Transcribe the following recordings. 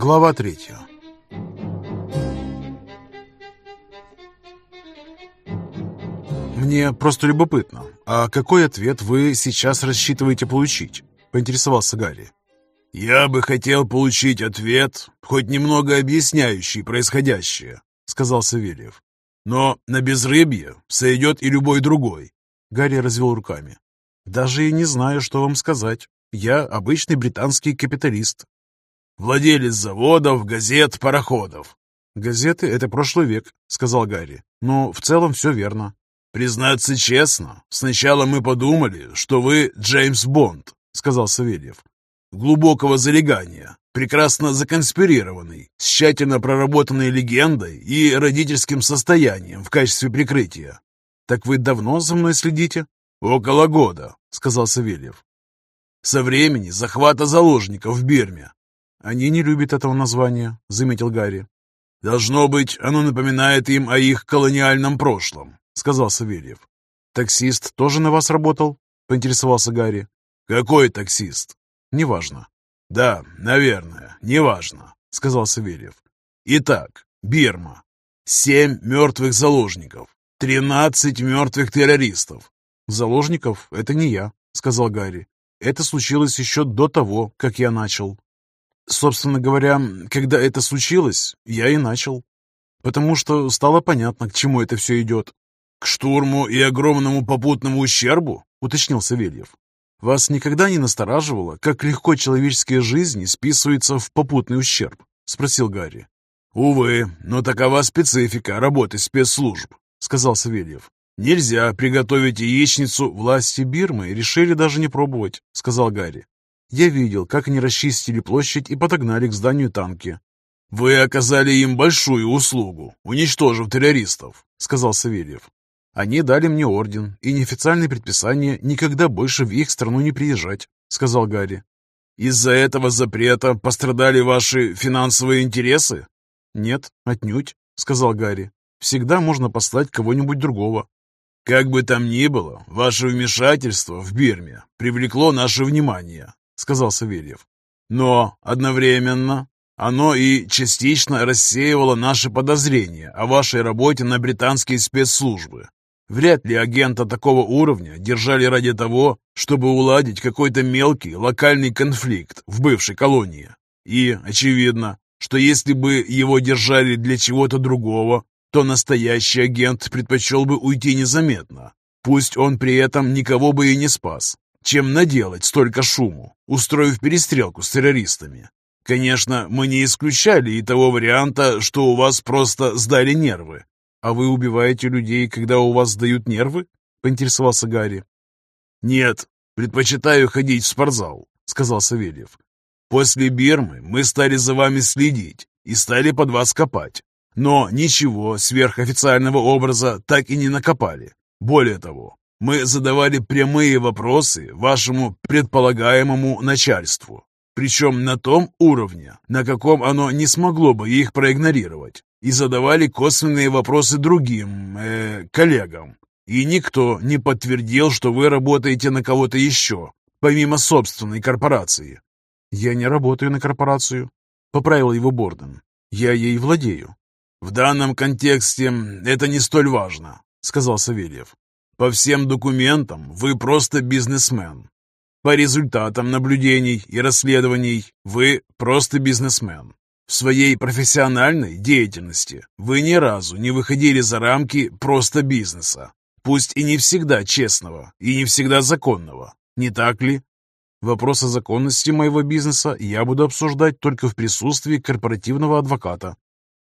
Глава третья. Мне просто любопытно, а какой ответ вы сейчас рассчитываете получить? Поинтересовался Гарри. «Я бы хотел получить ответ, хоть немного объясняющий происходящее», — сказал Савельев. «Но на безрыбье сойдет и любой другой». Гарри развел руками. «Даже и не знаю, что вам сказать. Я обычный британский капиталист». «Владелец заводов, газет, пароходов». «Газеты — это прошлый век», — сказал Гарри. «Но в целом все верно». «Признаться честно, сначала мы подумали, что вы Джеймс Бонд», — сказал Савельев. «Глубокого залегания, прекрасно законспирированный, с тщательно проработанной легендой и родительским состоянием в качестве прикрытия». «Так вы давно за мной следите?» «Около года», — сказал Савельев. «Со времени захвата заложников в Бирме». «Они не любят этого названия», — заметил Гарри. «Должно быть, оно напоминает им о их колониальном прошлом сказал Савельев. «Таксист тоже на вас работал?» — поинтересовался Гарри. «Какой таксист?» «Неважно». «Да, наверное, неважно», — сказал Савельев. «Итак, Бирма. Семь мертвых заложников, тринадцать мертвых террористов». «Заложников — это не я», — сказал Гарри. «Это случилось еще до того, как я начал». Собственно говоря, когда это случилось, я и начал. Потому что стало понятно, к чему это все идет. «К штурму и огромному попутному ущербу?» — уточнил Савельев. «Вас никогда не настораживало, как легко человеческие жизни списываются в попутный ущерб?» — спросил Гарри. «Увы, но такова специфика работы спецслужб», — сказал Савельев. «Нельзя приготовить яичницу власти Бирмы решили даже не пробовать», — сказал Гарри. «Я видел, как они расчистили площадь и подогнали к зданию танки». «Вы оказали им большую услугу, уничтожив террористов», — сказал Савельев. Они дали мне орден и неофициальное предписание никогда больше в их страну не приезжать», — сказал Гарри. «Из-за этого запрета пострадали ваши финансовые интересы?» «Нет, отнюдь», — сказал Гарри. «Всегда можно послать кого-нибудь другого». «Как бы там ни было, ваше вмешательство в Бирме привлекло наше внимание», — сказал Савельев. «Но одновременно оно и частично рассеивало наши подозрения о вашей работе на британские спецслужбы. Вряд ли агента такого уровня держали ради того, чтобы уладить какой-то мелкий локальный конфликт в бывшей колонии. И очевидно, что если бы его держали для чего-то другого, то настоящий агент предпочел бы уйти незаметно. Пусть он при этом никого бы и не спас, чем наделать столько шуму, устроив перестрелку с террористами. Конечно, мы не исключали и того варианта, что у вас просто сдали нервы, «А вы убиваете людей, когда у вас сдают нервы?» — поинтересовался Гарри. «Нет, предпочитаю ходить в спортзал», — сказал Савельев. «После Бирмы мы стали за вами следить и стали под вас копать. Но ничего сверхофициального образа так и не накопали. Более того, мы задавали прямые вопросы вашему предполагаемому начальству, причем на том уровне, на каком оно не смогло бы их проигнорировать и задавали косвенные вопросы другим э, коллегам. И никто не подтвердил, что вы работаете на кого-то еще, помимо собственной корпорации. «Я не работаю на корпорацию», — поправил его Борден. «Я ей владею». «В данном контексте это не столь важно», — сказал Савельев. «По всем документам вы просто бизнесмен. По результатам наблюдений и расследований вы просто бизнесмен. В своей профессиональной деятельности вы ни разу не выходили за рамки просто бизнеса, пусть и не всегда честного, и не всегда законного, не так ли? Вопрос о законности моего бизнеса я буду обсуждать только в присутствии корпоративного адвоката.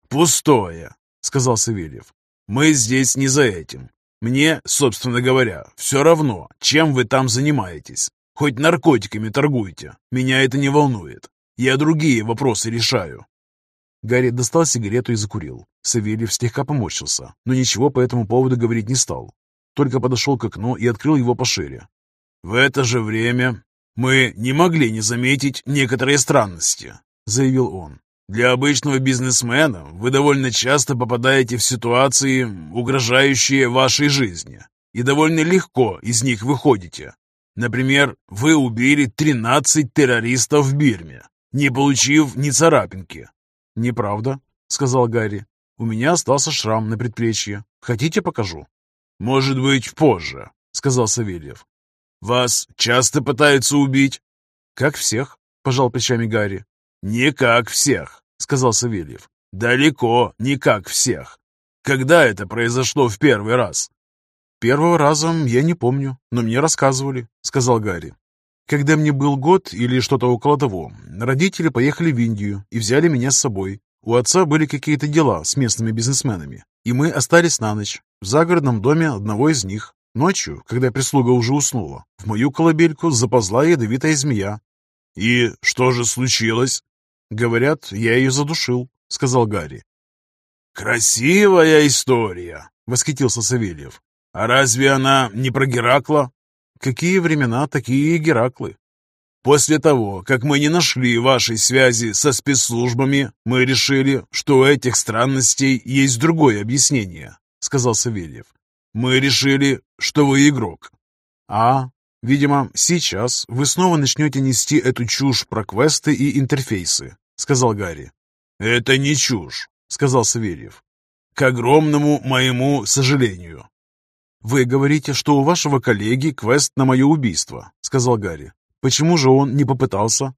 «Пустое», — сказал Савельев. «Мы здесь не за этим. Мне, собственно говоря, все равно, чем вы там занимаетесь. Хоть наркотиками торгуйте, меня это не волнует. Я другие вопросы решаю». Гарри достал сигарету и закурил. Савельев слегка поморщился, но ничего по этому поводу говорить не стал. Только подошел к окну и открыл его пошире. «В это же время мы не могли не заметить некоторые странности», — заявил он. «Для обычного бизнесмена вы довольно часто попадаете в ситуации, угрожающие вашей жизни, и довольно легко из них выходите. Например, вы убили 13 террористов в Бирме, не получив ни царапинки». «Неправда», — сказал Гарри. «У меня остался шрам на предплечье. Хотите, покажу?» «Может быть, позже», — сказал Савельев. «Вас часто пытаются убить?» «Как всех», — пожал плечами Гарри. «Не как всех», — сказал Савельев. «Далеко не как всех. Когда это произошло в первый раз?» «Первого раза я не помню, но мне рассказывали», — сказал Гарри. «Когда мне был год или что-то около того, родители поехали в Индию и взяли меня с собой. У отца были какие-то дела с местными бизнесменами, и мы остались на ночь в загородном доме одного из них. Ночью, когда прислуга уже уснула, в мою колыбельку заползла ядовитая змея. «И что же случилось?» «Говорят, я ее задушил», — сказал Гарри. «Красивая история!» — восхитился Савельев. «А разве она не про Геракла?» «Какие времена, такие и Гераклы». «После того, как мы не нашли вашей связи со спецслужбами, мы решили, что у этих странностей есть другое объяснение», — сказал Савельев. «Мы решили, что вы игрок». «А, видимо, сейчас вы снова начнете нести эту чушь про квесты и интерфейсы», — сказал Гарри. «Это не чушь», — сказал Савельев. «К огромному моему сожалению». «Вы говорите, что у вашего коллеги квест на мое убийство», — сказал Гарри. «Почему же он не попытался?»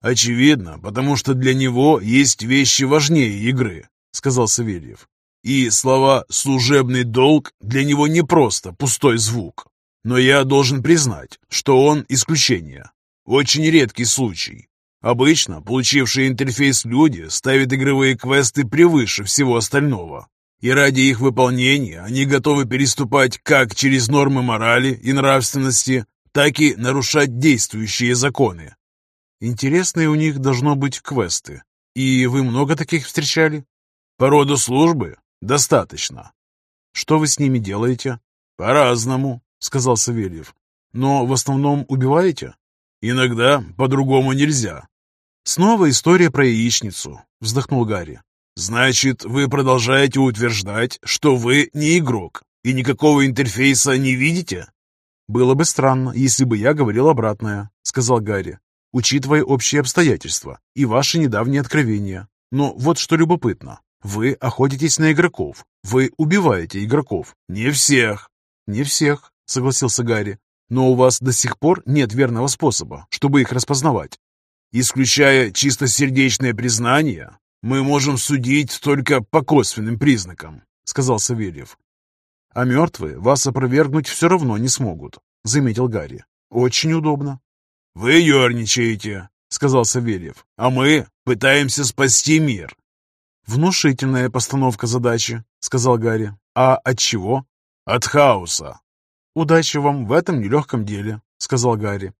«Очевидно, потому что для него есть вещи важнее игры», — сказал Савельев. «И слова «служебный долг» для него не просто пустой звук. Но я должен признать, что он исключение. Очень редкий случай. Обычно получившие интерфейс люди ставят игровые квесты превыше всего остального. И ради их выполнения они готовы переступать как через нормы морали и нравственности, так и нарушать действующие законы. Интересные у них должно быть квесты. И вы много таких встречали? По роду службы? Достаточно. Что вы с ними делаете? По-разному, сказал Савельев. Но в основном убиваете? Иногда по-другому нельзя. Снова история про яичницу, вздохнул Гарри. Значит, вы продолжаете утверждать, что вы не игрок и никакого интерфейса не видите? Было бы странно, если бы я говорил обратное, сказал Гарри, учитывая общие обстоятельства и ваши недавние откровения. Но вот что любопытно. Вы охотитесь на игроков. Вы убиваете игроков. Не всех. Не всех, согласился Гарри. Но у вас до сих пор нет верного способа, чтобы их распознавать. Исключая чистосердечное признание, мы можем судить только по косвенным признакам, сказал Савельев. А мертвые вас опровергнуть все равно не смогут, заметил Гарри. Очень удобно. Вы ерничаете, сказал Савельев, а мы пытаемся спасти мир. Внушительная постановка задачи, сказал Гарри. А от чего? От хаоса. Удачи вам в этом нелегком деле, сказал Гарри.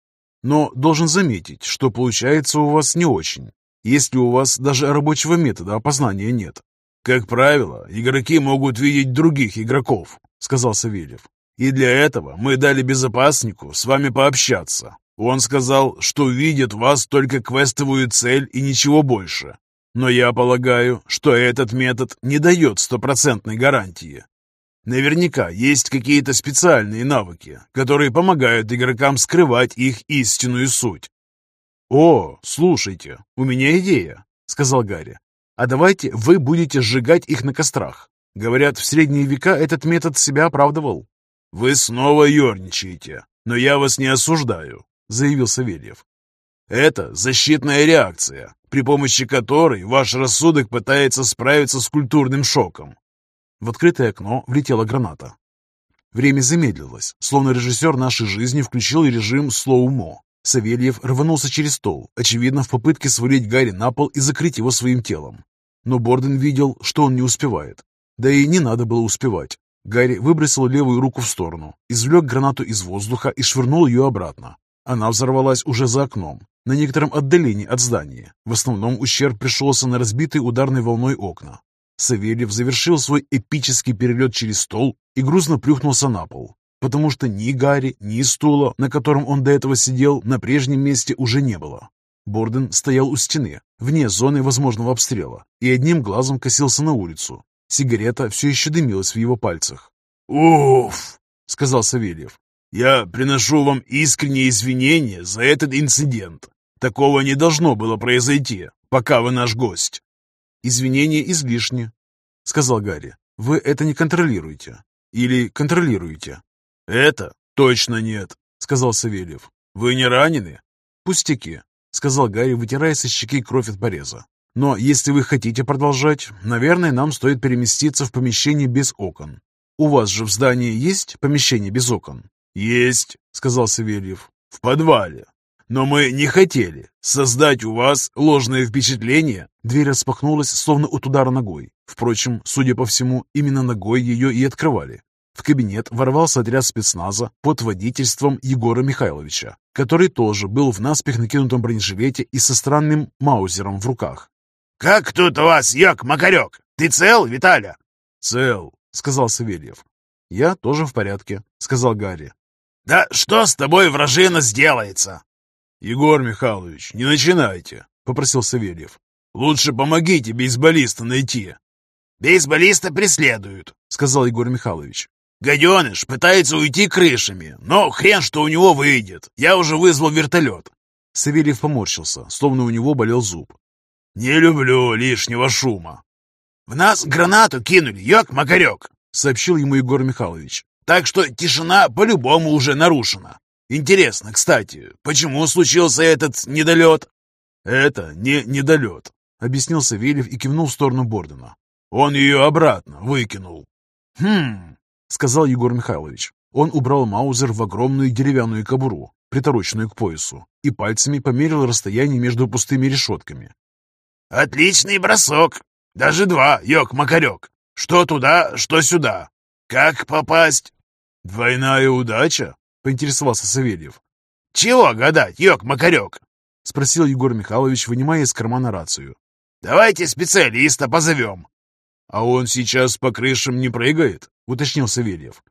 Но должен заметить, что получается у вас не очень, если у вас даже рабочего метода опознания нет. «Как правило, игроки могут видеть других игроков», — сказал Савельев. «И для этого мы дали безопаснику с вами пообщаться. Он сказал, что видит вас только квестовую цель и ничего больше. Но я полагаю, что этот метод не дает стопроцентной гарантии. Наверняка есть какие-то специальные навыки, которые помогают игрокам скрывать их истинную суть. «О, слушайте, у меня идея», — сказал Гарри. «А давайте вы будете сжигать их на кострах. Говорят, в средние века этот метод себя оправдывал». «Вы снова ерничаете, но я вас не осуждаю», — заявил Савельев. «Это защитная реакция, при помощи которой ваш рассудок пытается справиться с культурным шоком. В открытое окно влетела граната. Время замедлилось, словно режиссер нашей жизни включил режим слоумо. Савельев рванулся через стол, очевидно, в попытке свалить Гарри на пол и закрыть его своим телом. Но Борден видел, что он не успевает. Да и не надо было успевать. Гарри выбросил левую руку в сторону, извлек гранату из воздуха и швырнул ее обратно. Она взорвалась уже за окном, на некотором отдалении от здания. В основном ущерб пришелся на разбитые ударной волной окна. Савельев завершил свой эпический перелет через стол и грузно плюхнулся на пол, потому что ни Гарри, ни стула, на котором он до этого сидел, на прежнем месте уже не было. Борден стоял у стены, вне зоны возможного обстрела, и одним глазом косился на улицу. Сигарета все еще дымилась в его пальцах. «Уф!» — сказал Савельев. «Я приношу вам искренние извинения за этот инцидент. Такого не должно было произойти, пока вы наш гость». «Извинения излишни», — сказал Гарри. «Вы это не контролируете. Или контролируете?» «Это точно нет», — сказал Савельев. «Вы не ранены?» «Пустяки», — сказал Гарри, вытирая со щеки кровь от пореза. «Но если вы хотите продолжать, наверное, нам стоит переместиться в помещение без окон. У вас же в здании есть помещение без окон?» «Есть», — сказал Савельев. «В подвале. Но мы не хотели создать у вас ложное впечатление». Дверь распахнулась, словно от удара ногой. Впрочем, судя по всему, именно ногой ее и открывали. В кабинет ворвался отряд спецназа под водительством Егора Михайловича, который тоже был в наспех накинутом бронежилете и со странным маузером в руках. «Как тут у вас, Йок Макарек? Ты цел, Виталя?» «Цел», — сказал Савельев. «Я тоже в порядке», — сказал Гарри. «Да что с тобой, вражина, сделается?» «Егор Михайлович, не начинайте», — попросил Савельев. «Лучше помогите бейсболиста найти». «Бейсболиста преследуют», — сказал Егор Михайлович. Гаденыш пытается уйти крышами, но хрен что у него выйдет. Я уже вызвал вертолет. Савельев поморщился, словно у него болел зуб. «Не люблю лишнего шума». «В нас гранату кинули, ёк-макарёк», — сообщил ему Егор Михайлович. «Так что тишина по-любому уже нарушена. Интересно, кстати, почему случился этот недолет?» «Это не недолет», — объяснил Савельев и кивнул в сторону Бордена. «Он ее обратно выкинул». «Хм, сказал Егор Михайлович. Он убрал маузер в огромную деревянную кобуру, притороченную к поясу, и пальцами померил расстояние между пустыми решетками. «Отличный бросок! Даже два, ёк-макарёк! Что туда, что сюда! Как попасть?» «Двойная удача?» — поинтересовался Савельев. «Чего гадать, ёк-макарёк?» — спросил Егор Михайлович, вынимая из кармана рацию. «Давайте специалиста позовем». «А он сейчас по крышам не прыгает?» — уточнил Савельев.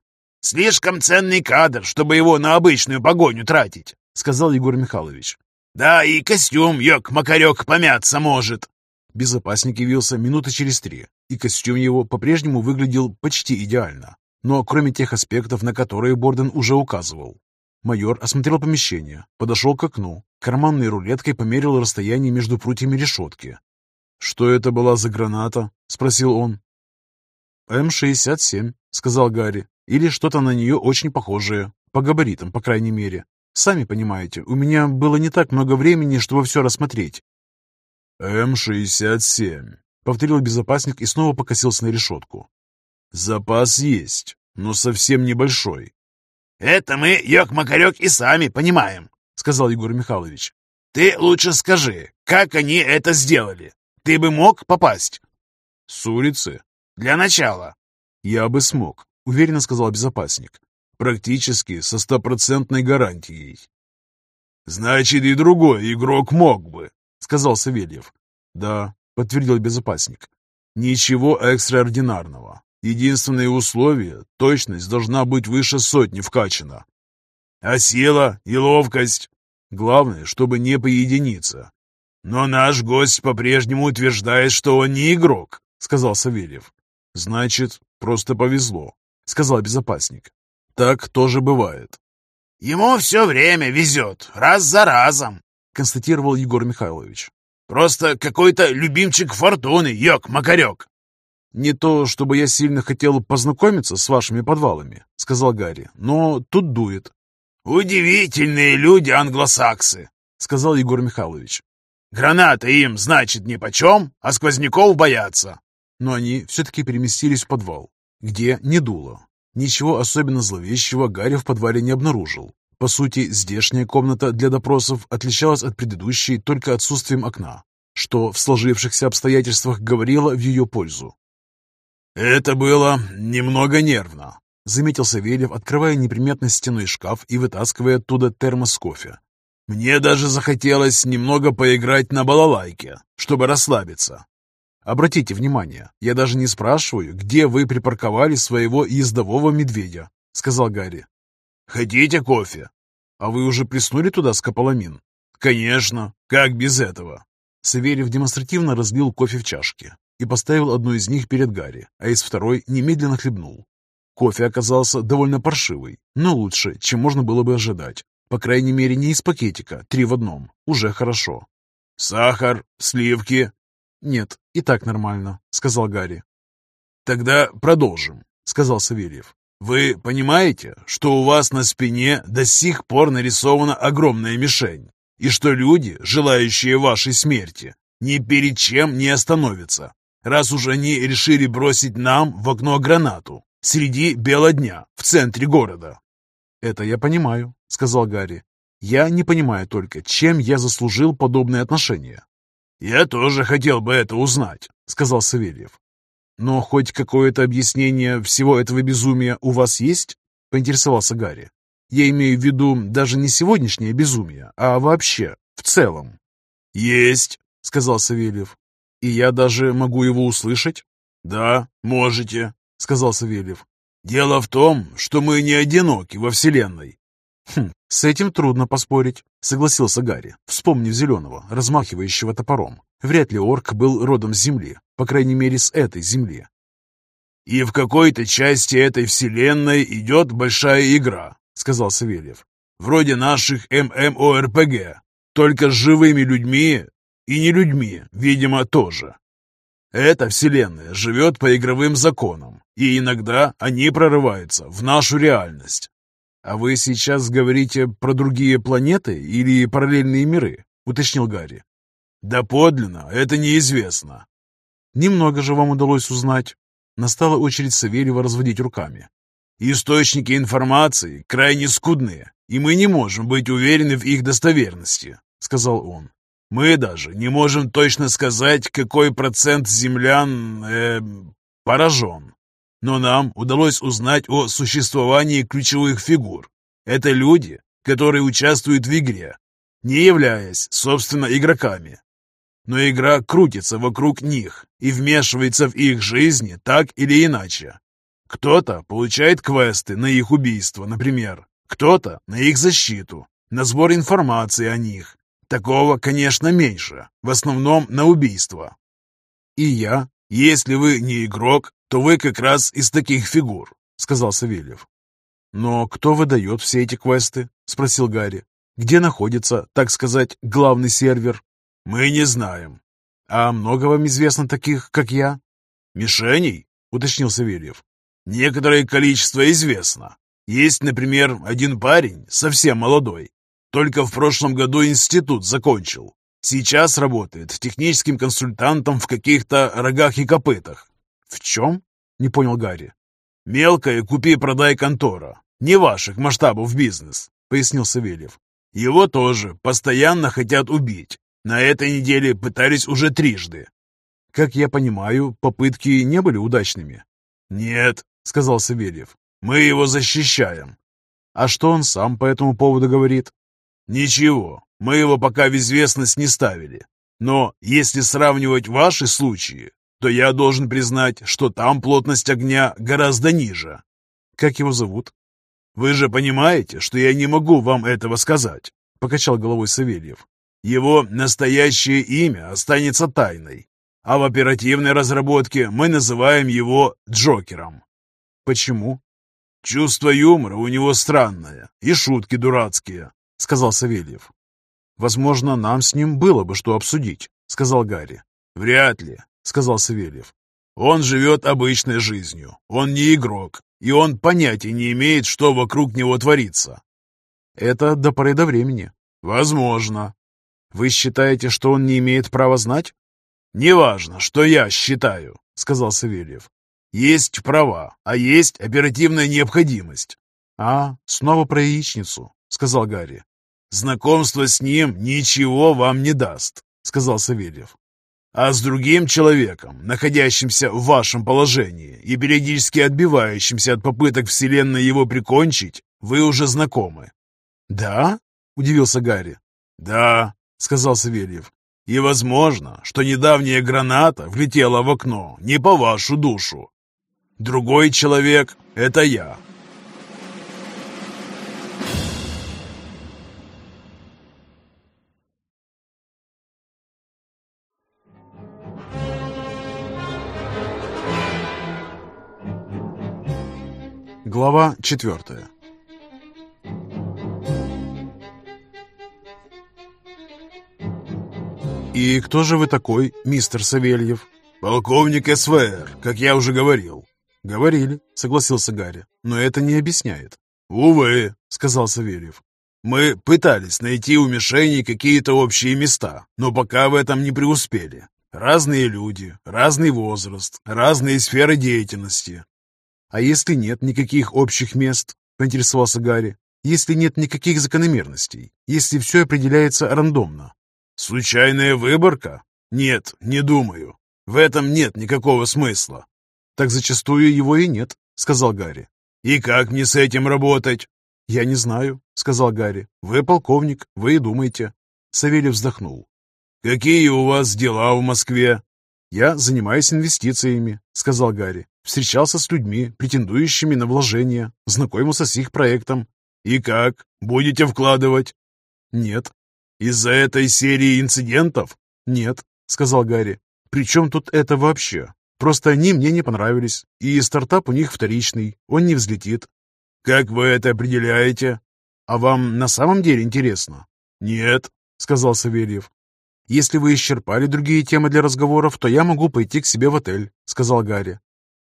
«Слишком ценный кадр, чтобы его на обычную погоню тратить», — сказал Егор Михайлович. «Да, и костюм, ёк-макарёк, помяться может». Безопасник явился минуты через три, и костюм его по-прежнему выглядел почти идеально, но кроме тех аспектов, на которые Борден уже указывал. Майор осмотрел помещение, подошел к окну, карманной рулеткой померил расстояние между прутьями решетки. «Что это была за граната?» — спросил он. «М-67», — сказал Гарри. «Или что-то на нее очень похожее. По габаритам, по крайней мере. Сами понимаете, у меня было не так много времени, чтобы все рассмотреть». «М-67», — повторил безопасник и снова покосился на решетку. «Запас есть, но совсем небольшой». «Это мы, Ёк-Макарёк, и сами понимаем», — сказал Егор Михайлович. «Ты лучше скажи, как они это сделали? Ты бы мог попасть?» «С улицы?» Для начала. Я бы смог, уверенно сказал безопасник. Практически со стопроцентной гарантией. Значит, и другой игрок мог бы, сказал Савельев. Да, подтвердил безопасник. Ничего экстраординарного. Единственное условие – точность должна быть выше сотни вкачана. А сила и ловкость? Главное, чтобы не поединиться. Но наш гость по-прежнему утверждает, что он не игрок, сказал Савельев. «Значит, просто повезло», — сказал безопасник. «Так тоже бывает». «Ему все время везет, раз за разом», — констатировал Егор Михайлович. «Просто какой-то любимчик фортуны, ёк-макарёк». «Не то, чтобы я сильно хотел познакомиться с вашими подвалами», — сказал Гарри, — «но тут дует». «Удивительные люди англосаксы», — сказал Егор Михайлович. «Гранаты им, значит, нипочем, а сквозняков боятся но они все-таки переместились в подвал, где не дуло. Ничего особенно зловещего Гарри в подвале не обнаружил. По сути, здешняя комната для допросов отличалась от предыдущей только отсутствием окна, что в сложившихся обстоятельствах говорило в ее пользу. «Это было немного нервно», — заметил Савельев, открывая неприметный стеной шкаф и вытаскивая оттуда термос кофе. «Мне даже захотелось немного поиграть на балалайке, чтобы расслабиться. Обратите внимание, я даже не спрашиваю, где вы припарковали своего ездового медведя, сказал Гарри. Хотите кофе? А вы уже приснули туда скополамин? Конечно, как без этого? Савельев демонстративно разлил кофе в чашки и поставил одну из них перед Гарри, а из второй немедленно хлебнул. Кофе оказался довольно паршивый, но лучше, чем можно было бы ожидать. По крайней мере, не из пакетика, три в одном. Уже хорошо. «Сахар, сливки?» «Нет, и так нормально», — сказал Гарри. «Тогда продолжим», — сказал Савельев. «Вы понимаете, что у вас на спине до сих пор нарисована огромная мишень, и что люди, желающие вашей смерти, ни перед чем не остановятся, раз уж они решили бросить нам в окно гранату среди бела дня в центре города?» «Это я понимаю», — сказал Гарри. «Я не понимаю только, чем я заслужил подобные отношения». «Я тоже хотел бы это узнать», — сказал Савельев. «Но хоть какое-то объяснение всего этого безумия у вас есть?» — поинтересовался Гарри. «Я имею в виду даже не сегодняшнее безумие, а вообще, в целом». «Есть», — сказал Савельев. «И я даже могу его услышать?» «Да, можете», — сказал Савельев. «Дело в том, что мы не одиноки во Вселенной». «Хм, с этим трудно поспорить», — согласился Гарри, вспомнив Зеленого, размахивающего топором. Вряд ли орк был родом с Земли, по крайней мере, с этой Земли. «И в какой-то части этой Вселенной идет большая игра», — сказал Савельев. «Вроде наших ММОРПГ, только с живыми людьми и не людьми, видимо, тоже. Эта Вселенная живет по игровым законам, и иногда они прорываются в нашу реальность. «А вы сейчас говорите про другие планеты или параллельные миры?» — уточнил Гарри. «Да подлинно, это неизвестно». «Немного же вам удалось узнать». Настала очередь Савельева разводить руками. «Источники информации крайне скудные, и мы не можем быть уверены в их достоверности», — сказал он. «Мы даже не можем точно сказать, какой процент землян э, поражен. Но нам удалось узнать о существовании ключевых фигур. Это люди, которые участвуют в игре, не являясь, собственно, игроками. Но игра крутится вокруг них и вмешивается в их жизни так или иначе. Кто-то получает квесты на их убийство, например, кто-то на их защиту, на сбор информации о них. Такого, конечно, меньше, в основном на убийство. И я, если вы не игрок, то вы как раз из таких фигур», — сказал Савельев. «Но кто выдает все эти квесты?» — спросил Гарри. «Где находится, так сказать, главный сервер?» «Мы не знаем». «А много вам известно таких, как я?» «Мишеней?» — уточнил Савельев. «Некоторое количество известно. Есть, например, один парень, совсем молодой. Только в прошлом году институт закончил. Сейчас работает техническим консультантом в каких-то рогах и копытах. «В чем?» — не понял Гарри. «Мелкая купи-продай контора. Не ваших масштабов бизнес», — пояснил Савельев. «Его тоже постоянно хотят убить. На этой неделе пытались уже трижды». «Как я понимаю, попытки не были удачными?» «Нет», — сказал Савельев. «Мы его защищаем». «А что он сам по этому поводу говорит?» «Ничего, мы его пока в известность не ставили. Но если сравнивать ваши случаи, то я должен признать, что там плотность огня гораздо ниже. Как его зовут? Вы же понимаете, что я не могу вам этого сказать, покачал головой Савельев. Его настоящее имя останется тайной, а в оперативной разработке мы называем его Джокером. Почему? Чувство юмора у него странное и шутки дурацкие, сказал Савельев. Возможно, нам с ним было бы что обсудить, сказал Гарри. Вряд ли. — сказал Савельев. «Он живет обычной жизнью. Он не игрок, и он понятия не имеет, что вокруг него творится». «Это до поры до времени». «Возможно». «Вы считаете, что он не имеет права знать?» «Неважно, что я считаю», — сказал Савельев. «Есть права, а есть оперативная необходимость». «А, снова про яичницу», — сказал Гарри. «Знакомство с ним ничего вам не даст», — сказал Савельев. А с другим человеком, находящимся в вашем положении и периодически отбивающимся от попыток Вселенной его прикончить, вы уже знакомы». «Да?» — удивился Гарри. «Да», — сказал Савельев. «И возможно, что недавняя граната влетела в окно не по вашу душу. Другой человек — это я». Глава 4. «И кто же вы такой, мистер Савельев?» «Полковник СВР, как я уже говорил». «Говорили», — согласился Гарри, — «но это не объясняет». «Увы», — сказал Савельев. «Мы пытались найти у мишеней какие-то общие места, но пока в этом не преуспели. Разные люди, разный возраст, разные сферы деятельности, «А если нет никаких общих мест?» — поинтересовался Гарри. «Если нет никаких закономерностей, если все определяется рандомно?» «Случайная выборка? Нет, не думаю. В этом нет никакого смысла». «Так зачастую его и нет», — сказал Гарри. «И как мне с этим работать?» «Я не знаю», — сказал Гарри. «Вы полковник, вы и думаете». Савельев вздохнул. «Какие у вас дела в Москве?» «Я занимаюсь инвестициями», — сказал Гарри. «Встречался с людьми, претендующими на вложения, знакомился с их проектом». «И как? Будете вкладывать?» «Нет». «Из-за этой серии инцидентов?» «Нет», — сказал Гарри. «При чем тут это вообще? Просто они мне не понравились, и стартап у них вторичный, он не взлетит». «Как вы это определяете?» «А вам на самом деле интересно?» «Нет», — сказал Савельев. «Если вы исчерпали другие темы для разговоров, то я могу пойти к себе в отель», — сказал Гарри.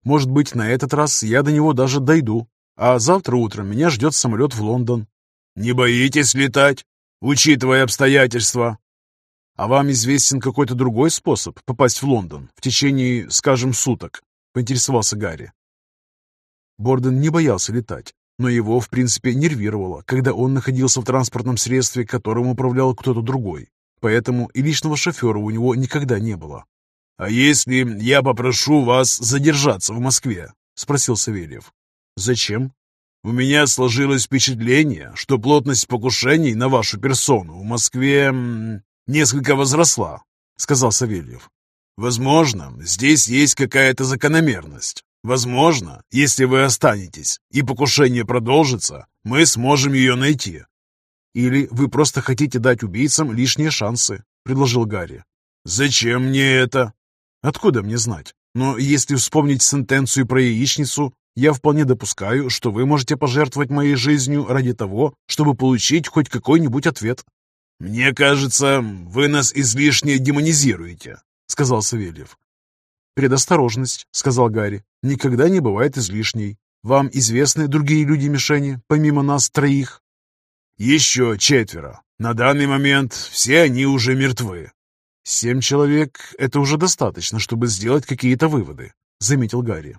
«Может быть, на этот раз я до него даже дойду, а завтра утром меня ждет самолет в Лондон». «Не боитесь летать?» учитывая обстоятельства. А вам известен какой-то другой способ попасть в Лондон в течение, скажем, суток? Поинтересовался Гарри. Борден не боялся летать, но его, в принципе, нервировало, когда он находился в транспортном средстве, которым управлял кто-то другой. Поэтому и личного шофера у него никогда не было. «А если я попрошу вас задержаться в Москве?» – спросил Савельев. «Зачем?» У меня сложилось впечатление, что плотность покушений на вашу персону в Москве несколько возросла, сказал Савельев. Возможно, здесь есть какая-то закономерность. Возможно, если вы останетесь и покушение продолжится, мы сможем ее найти. Или вы просто хотите дать убийцам лишние шансы, предложил Гарри. Зачем мне это? Откуда мне знать? Но если вспомнить сентенцию про яичницу, я вполне допускаю, что вы можете пожертвовать моей жизнью ради того, чтобы получить хоть какой-нибудь ответ». «Мне кажется, вы нас излишне демонизируете», — сказал Савельев. «Предосторожность», — сказал Гарри, — «никогда не бывает излишней. Вам известны другие люди-мишени, помимо нас троих?» «Еще четверо. На данный момент все они уже мертвы». «Семь человек — это уже достаточно, чтобы сделать какие-то выводы», — заметил Гарри.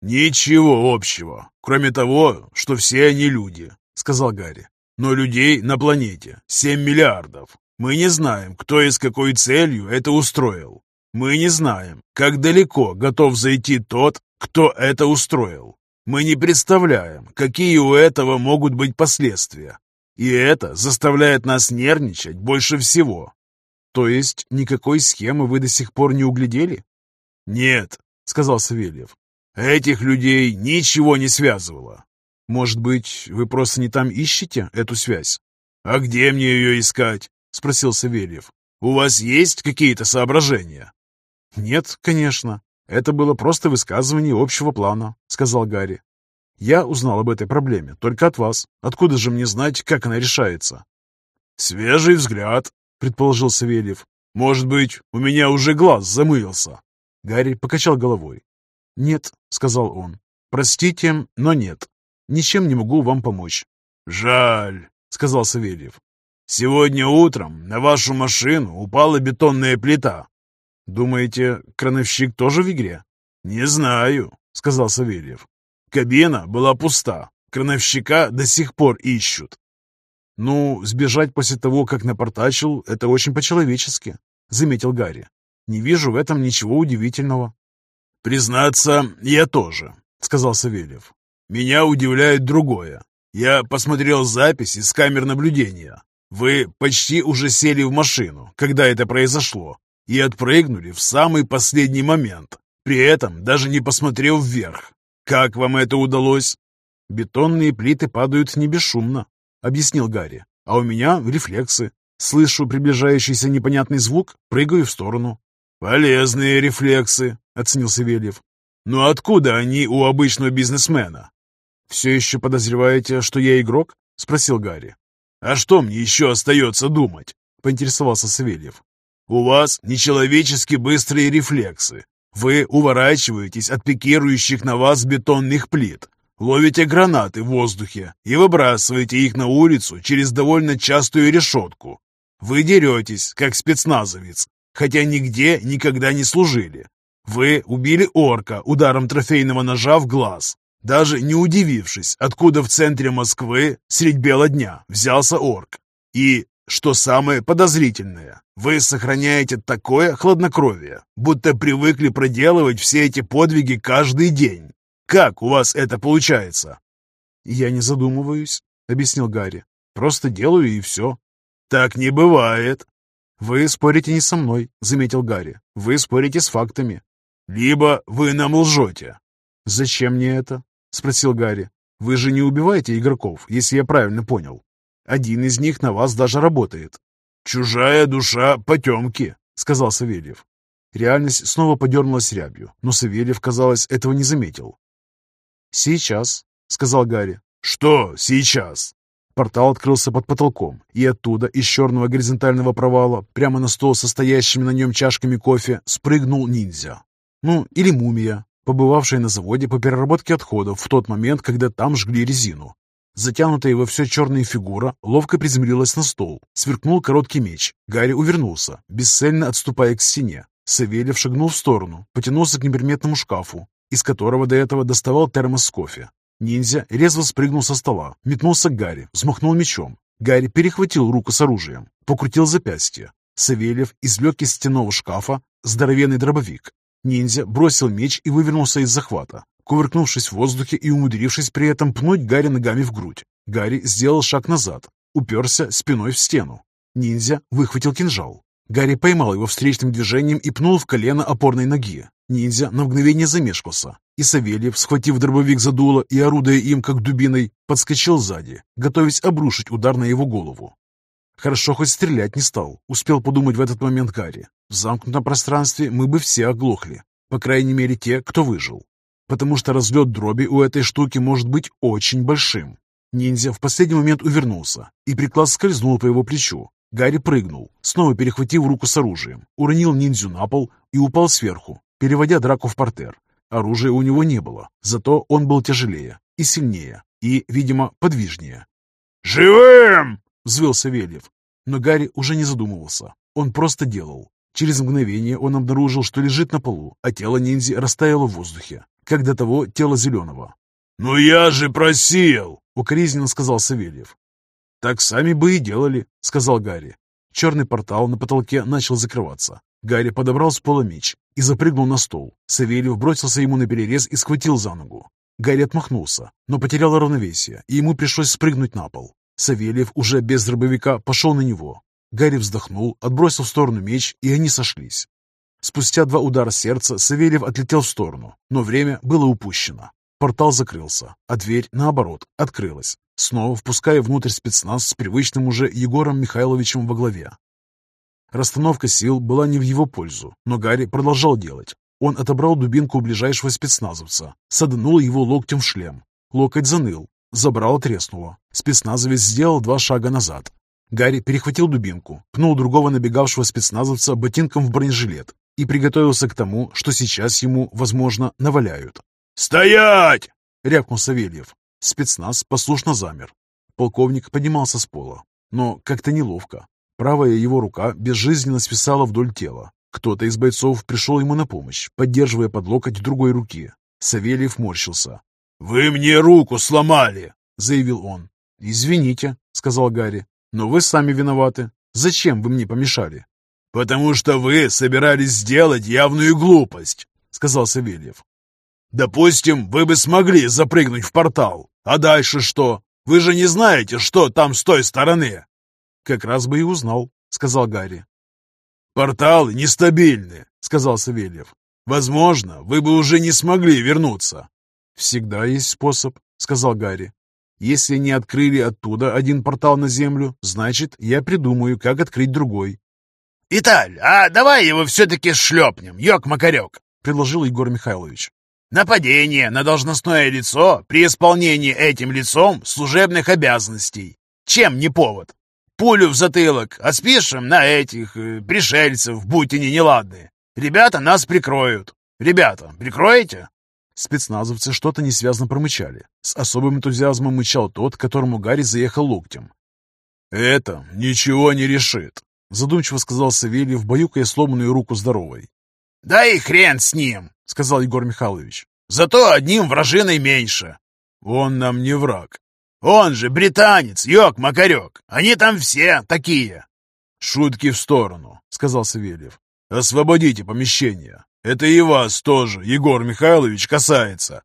«Ничего общего, кроме того, что все они люди», — сказал Гарри. «Но людей на планете 7 миллиардов. Мы не знаем, кто и с какой целью это устроил. Мы не знаем, как далеко готов зайти тот, кто это устроил. Мы не представляем, какие у этого могут быть последствия. И это заставляет нас нервничать больше всего». «То есть никакой схемы вы до сих пор не углядели?» «Нет», — сказал Савельев. Этих людей ничего не связывало. Может быть, вы просто не там ищете эту связь? А где мне ее искать? Спросил Савельев. У вас есть какие-то соображения? Нет, конечно. Это было просто высказывание общего плана, сказал Гарри. Я узнал об этой проблеме только от вас. Откуда же мне знать, как она решается? Свежий взгляд, предположил Савельев. Может быть, у меня уже глаз замылился. Гарри покачал головой. «Нет», — сказал он. «Простите, но нет. Ничем не могу вам помочь». «Жаль», — сказал Савельев. «Сегодня утром на вашу машину упала бетонная плита». «Думаете, крановщик тоже в игре?» «Не знаю», — сказал Савельев. «Кабина была пуста. Крановщика до сих пор ищут». «Ну, сбежать после того, как напортачил, это очень по-человечески», — заметил Гарри. «Не вижу в этом ничего удивительного». «Признаться, я тоже», — сказал Савельев. «Меня удивляет другое. Я посмотрел записи с камер наблюдения. Вы почти уже сели в машину, когда это произошло, и отпрыгнули в самый последний момент, при этом даже не посмотрев вверх. Как вам это удалось?» «Бетонные плиты падают не бесшумно», — объяснил Гарри. «А у меня рефлексы. Слышу приближающийся непонятный звук, прыгаю в сторону». «Полезные рефлексы», — оценил Савельев. «Но откуда они у обычного бизнесмена?» «Все еще подозреваете, что я игрок?» — спросил Гарри. «А что мне еще остается думать?» — поинтересовался Савельев. У вас нечеловечески быстрые рефлексы. Вы уворачиваетесь от пикирующих на вас бетонных плит, ловите гранаты в воздухе и выбрасываете их на улицу через довольно частую решетку. Вы деретесь, как спецназовец, хотя нигде никогда не служили. Вы убили орка ударом трофейного ножа в глаз, даже не удивившись, откуда в центре Москвы средь бела дня взялся орк. И, что самое подозрительное, вы сохраняете такое хладнокровие, будто привыкли проделывать все эти подвиги каждый день. Как у вас это получается?» «Я не задумываюсь», — объяснил Гарри. «Просто делаю и все». «Так не бывает». «Вы спорите не со мной», — заметил Гарри. «Вы спорите с фактами». «Либо вы нам лжете». «Зачем мне это?» — спросил Гарри. «Вы же не убиваете игроков, если я правильно понял. Один из них на вас даже работает». «Чужая душа потемки», — сказал Савельев. Реальность снова подернулась рябью, но Савельев, казалось, этого не заметил. «Сейчас», — сказал Гарри. «Что сейчас?» Портал открылся под потолком, и оттуда, из черного горизонтального провала, прямо на стол со стоящими на нем чашками кофе, спрыгнул ниндзя. Ну, или мумия, побывавшая на заводе по переработке отходов в тот момент, когда там жгли резину. Затянутая во все черная фигура ловко приземлилась на стол. Сверкнул короткий меч. Гарри увернулся, бесцельно отступая к стене. Савельев шагнул в сторону, потянулся к неприметному шкафу, из которого до этого доставал термос с кофе. Ниндзя резво спрыгнул со стола, метнулся к Гарри, взмахнул мечом. Гарри перехватил руку с оружием, покрутил запястье. Савельев извлек из стенного шкафа здоровенный дробовик. Ниндзя бросил меч и вывернулся из захвата, кувыркнувшись в воздухе и умудрившись при этом пнуть Гарри ногами в грудь. Гарри сделал шаг назад, уперся спиной в стену. Ниндзя выхватил кинжал. Гарри поймал его встречным движением и пнул в колено опорной ноги. Ниндзя на мгновение замешкался, и Савельев, схватив дробовик за дуло и орудуя им, как дубиной, подскочил сзади, готовясь обрушить удар на его голову. Хорошо хоть стрелять не стал, успел подумать в этот момент Гарри. В замкнутом пространстве мы бы все оглохли, по крайней мере те, кто выжил. Потому что разлет дроби у этой штуки может быть очень большим. Ниндзя в последний момент увернулся, и приклад скользнул по его плечу. Гарри прыгнул, снова перехватив руку с оружием, уронил ниндзю на пол и упал сверху, переводя драку в портер. Оружия у него не было, зато он был тяжелее и сильнее, и, видимо, подвижнее. «Живым!» — взвыл Савельев. Но Гарри уже не задумывался. Он просто делал. Через мгновение он обнаружил, что лежит на полу, а тело ниндзи растаяло в воздухе, как до того тело зеленого. «Ну я же просил!» — укоризненно сказал Савельев. «Так сами бы и делали», — сказал Гарри. Черный портал на потолке начал закрываться. Гарри подобрал с пола меч и запрыгнул на стол. Савельев бросился ему на перерез и схватил за ногу. Гарри отмахнулся, но потерял равновесие, и ему пришлось спрыгнуть на пол. Савельев уже без дробовика пошел на него. Гарри вздохнул, отбросил в сторону меч, и они сошлись. Спустя два удара сердца Савельев отлетел в сторону, но время было упущено. Портал закрылся, а дверь, наоборот, открылась, снова впуская внутрь спецназ с привычным уже Егором Михайловичем во главе. Расстановка сил была не в его пользу, но Гарри продолжал делать. Он отобрал дубинку у ближайшего спецназовца, саданул его локтем в шлем. Локоть заныл, Забрал треснуло. Спецназовец сделал два шага назад. Гарри перехватил дубинку, пнул другого набегавшего спецназовца ботинком в бронежилет и приготовился к тому, что сейчас ему, возможно, наваляют. «Стоять!» — рявкнул Савельев. Спецназ послушно замер. Полковник поднимался с пола, но как-то неловко. Правая его рука безжизненно свисала вдоль тела. Кто-то из бойцов пришел ему на помощь, поддерживая под локоть другой руки. Савельев морщился. «Вы мне руку сломали!» — заявил он. «Извините», — сказал Гарри, — «но вы сами виноваты. Зачем вы мне помешали?» «Потому что вы собирались сделать явную глупость», — сказал Савельев. «Допустим, вы бы смогли запрыгнуть в портал. А дальше что? Вы же не знаете, что там с той стороны!» «Как раз бы и узнал», — сказал Гарри. «Порталы нестабильны», — сказал Савельев. «Возможно, вы бы уже не смогли вернуться. «Всегда есть способ», — сказал Гарри. «Если не открыли оттуда один портал на Землю, значит, я придумаю, как открыть другой». «Виталь, а давай его все-таки шлепнем, ёк-макарек», — предложил Егор Михайлович. «Нападение на должностное лицо при исполнении этим лицом служебных обязанностей. Чем не повод?» пулю в затылок, а спишем на этих э, пришельцев, будь они неладные. Ребята нас прикроют. Ребята, прикроете?» Спецназовцы что-то несвязно промычали. С особым энтузиазмом мычал тот, которому Гарри заехал локтем. «Это ничего не решит», — задумчиво сказал Савельев, баюкая сломанную руку здоровой. «Да и хрен с ним», — сказал Егор Михайлович. «Зато одним вражиной меньше». «Он нам не враг». «Он же британец, ёк-макарёк. Они там все такие». «Шутки в сторону», — сказал Савельев. «Освободите помещение. Это и вас тоже, Егор Михайлович, касается».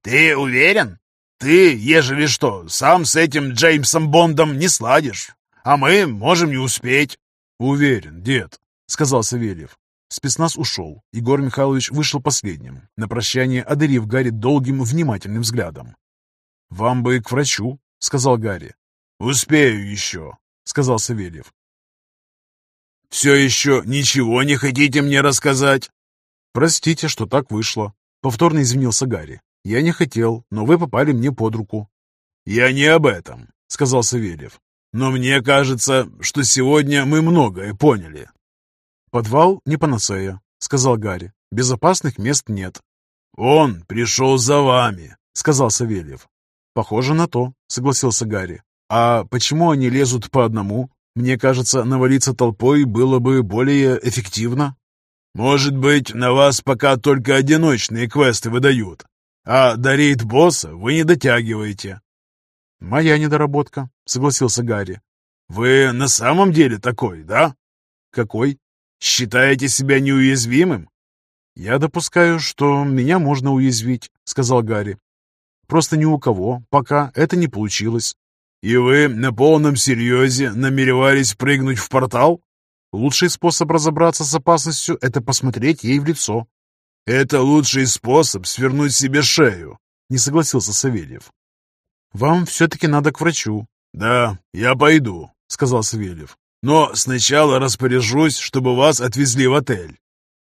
«Ты уверен? Ты, ежели что, сам с этим Джеймсом Бондом не сладишь, а мы можем не успеть». «Уверен, дед», — сказал Савельев. Спецназ ушел. Егор Михайлович вышел последним, на прощание одарив Гарри долгим, внимательным взглядом. «Вам бы к врачу», — сказал Гарри. «Успею еще», — сказал Савельев. «Все еще ничего не хотите мне рассказать?» «Простите, что так вышло», — повторно извинился Гарри. «Я не хотел, но вы попали мне под руку». «Я не об этом», — сказал Савельев. «Но мне кажется, что сегодня мы многое поняли». «Подвал не панацея», — сказал Гарри. «Безопасных мест нет». «Он пришел за вами», — сказал Савельев. «Похоже на то», — согласился Гарри. «А почему они лезут по одному? Мне кажется, навалиться толпой было бы более эффективно». Может быть, на вас пока только одиночные квесты выдают, а до рейд-босса вы не дотягиваете. Моя недоработка, согласился Гарри. Вы на самом деле такой, да? Какой? Считаете себя неуязвимым? Я допускаю, что меня можно уязвить, сказал Гарри. Просто ни у кого пока это не получилось. И вы на полном серьезе намеревались прыгнуть в портал? Лучший способ разобраться с опасностью – это посмотреть ей в лицо. «Это лучший способ свернуть себе шею», – не согласился Савельев. «Вам все-таки надо к врачу». «Да, я пойду», – сказал Савельев. «Но сначала распоряжусь, чтобы вас отвезли в отель».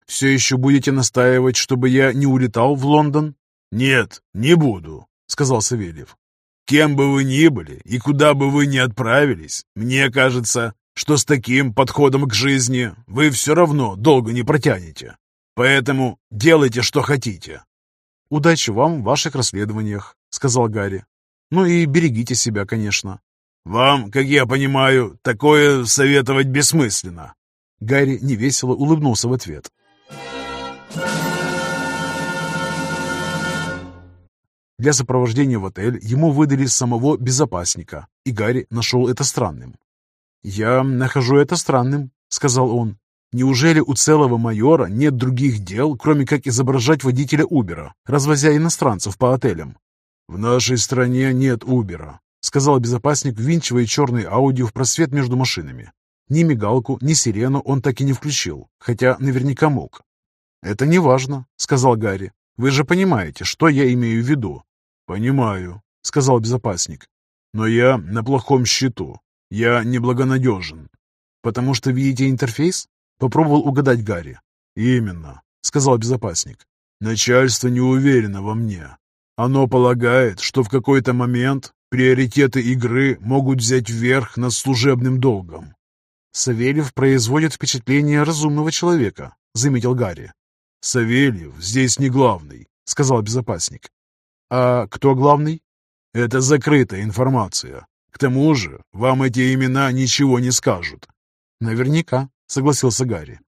«Все еще будете настаивать, чтобы я не улетал в Лондон?» «Нет, не буду», — сказал Савельев. «Кем бы вы ни были и куда бы вы ни отправились, мне кажется, что с таким подходом к жизни вы все равно долго не протянете. Поэтому делайте, что хотите». «Удачи вам в ваших расследованиях», — сказал Гарри. «Ну и берегите себя, конечно». «Вам, как я понимаю, такое советовать бессмысленно». Гарри невесело улыбнулся в ответ. Для сопровождения в отель ему выдали самого безопасника, и Гарри нашел это странным. «Я нахожу это странным», — сказал он. «Неужели у целого майора нет других дел, кроме как изображать водителя Убера, развозя иностранцев по отелям?» «В нашей стране нет Убера», — сказал безопасник, ввинчивая черный Ауди в просвет между машинами. Ни мигалку, ни сирену он так и не включил, хотя наверняка мог. «Это не важно», — сказал Гарри. «Вы же понимаете, что я имею в виду?» «Понимаю», — сказал безопасник. «Но я на плохом счету. Я неблагонадежен. Потому что видите интерфейс? Попробовал угадать Гарри. Именно, сказал безопасник. Начальство не уверено во мне. Оно полагает, что в какой-то момент приоритеты игры могут взять вверх над служебным долгом. Савельев производит впечатление разумного человека, заметил Гарри. Савельев здесь не главный, сказал безопасник. А кто главный? Это закрытая информация. К тому же, вам эти имена ничего не скажут. Наверняка, согласился Гарри.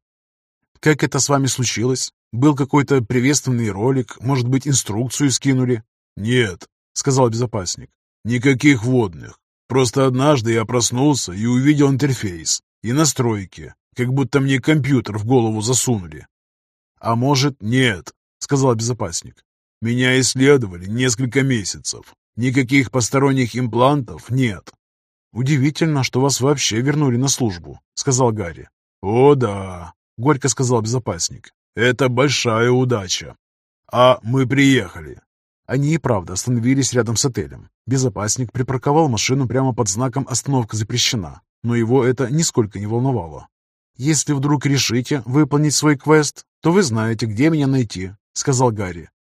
Как это с вами случилось? Был какой-то приветственный ролик, может быть, инструкцию скинули? Нет, сказал безопасник. Никаких водных. Просто однажды я проснулся и увидел интерфейс и настройки, как будто мне компьютер в голову засунули. А может, нет, сказал безопасник. Меня исследовали несколько месяцев, Никаких посторонних имплантов нет. Удивительно, что вас вообще вернули на службу, сказал Гарри. О да, горько сказал безопасник. Это большая удача. А мы приехали. Они и правда остановились рядом с отелем. Безопасник припарковал машину прямо под знаком «Остановка запрещена», но его это нисколько не волновало. «Если вдруг решите выполнить свой квест, то вы знаете, где меня найти», — сказал Гарри.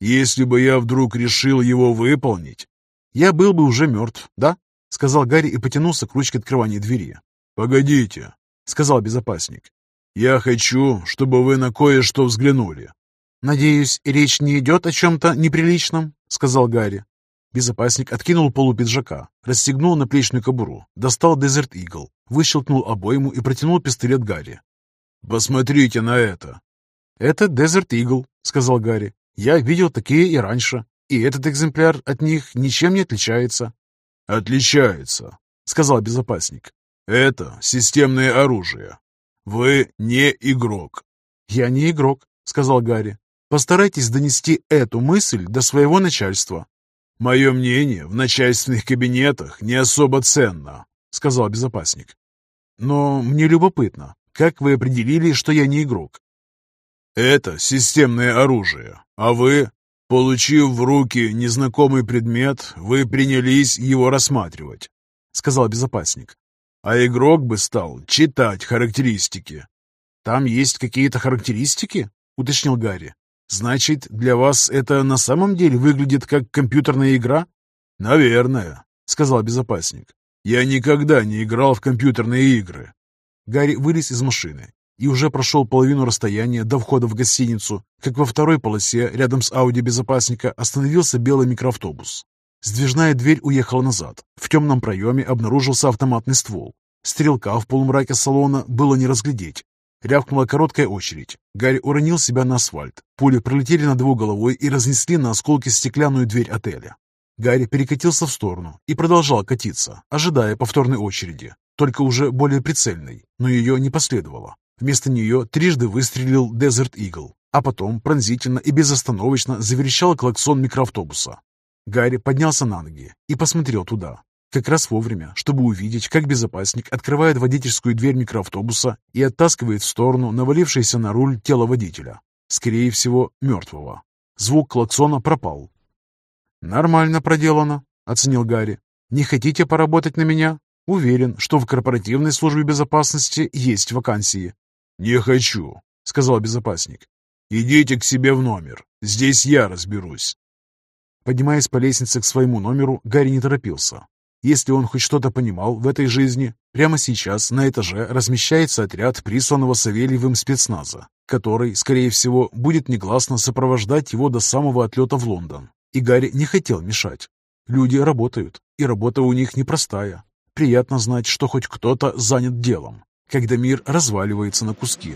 Если бы я вдруг решил его выполнить, я был бы уже мертв, да? сказал Гарри и потянулся к ручке открывания двери. «Погодите», — сказал безопасник. «Я хочу, чтобы вы на кое-что взглянули». «Надеюсь, речь не идет о чем-то неприличном?» — сказал Гарри. Безопасник откинул полу пиджака, расстегнул наплечную кобуру, достал Desert Eagle, выщелкнул обойму и протянул пистолет Гарри. «Посмотрите на это!» «Это Desert Eagle», — сказал Гарри. «Я видел такие и раньше, и этот экземпляр от них ничем не отличается». «Отличается», — сказал безопасник. «Это системное оружие. Вы не игрок». «Я не игрок», — сказал Гарри. «Постарайтесь донести эту мысль до своего начальства». «Мое мнение в начальственных кабинетах не особо ценно», — сказал безопасник. «Но мне любопытно, как вы определили, что я не игрок?» «Это системное оружие, а вы Получив в руки незнакомый предмет, вы принялись его рассматривать, сказал безопасник. А игрок бы стал читать характеристики. Там есть какие-то характеристики? уточнил Гарри. Значит, для вас это на самом деле выглядит как компьютерная игра? Наверное, сказал безопасник. Я никогда не играл в компьютерные игры. Гарри вылез из машины и уже прошел половину расстояния до входа в гостиницу, как во второй полосе рядом с Ауди безопасника остановился белый микроавтобус. Сдвижная дверь уехала назад. В темном проеме обнаружился автоматный ствол. Стрелка в полумраке салона было не разглядеть. Рявкнула короткая очередь. Гарри уронил себя на асфальт. Пули пролетели над его головой и разнесли на осколки стеклянную дверь отеля. Гарри перекатился в сторону и продолжал катиться, ожидая повторной очереди, только уже более прицельной, но ее не последовало. Вместо нее трижды выстрелил Desert Eagle, а потом пронзительно и безостановочно заверещал клаксон микроавтобуса. Гарри поднялся на ноги и посмотрел туда, как раз вовремя, чтобы увидеть, как безопасник открывает водительскую дверь микроавтобуса и оттаскивает в сторону навалившееся на руль тело водителя, скорее всего, мертвого. Звук клаксона пропал. «Нормально проделано», — оценил Гарри. «Не хотите поработать на меня? Уверен, что в корпоративной службе безопасности есть вакансии. «Не хочу», — сказал безопасник. «Идите к себе в номер. Здесь я разберусь». Поднимаясь по лестнице к своему номеру, Гарри не торопился. Если он хоть что-то понимал в этой жизни, прямо сейчас на этаже размещается отряд присланного Савельевым спецназа, который, скорее всего, будет негласно сопровождать его до самого отлета в Лондон. И Гарри не хотел мешать. Люди работают, и работа у них непростая. Приятно знать, что хоть кто-то занят делом когда мир разваливается на куски.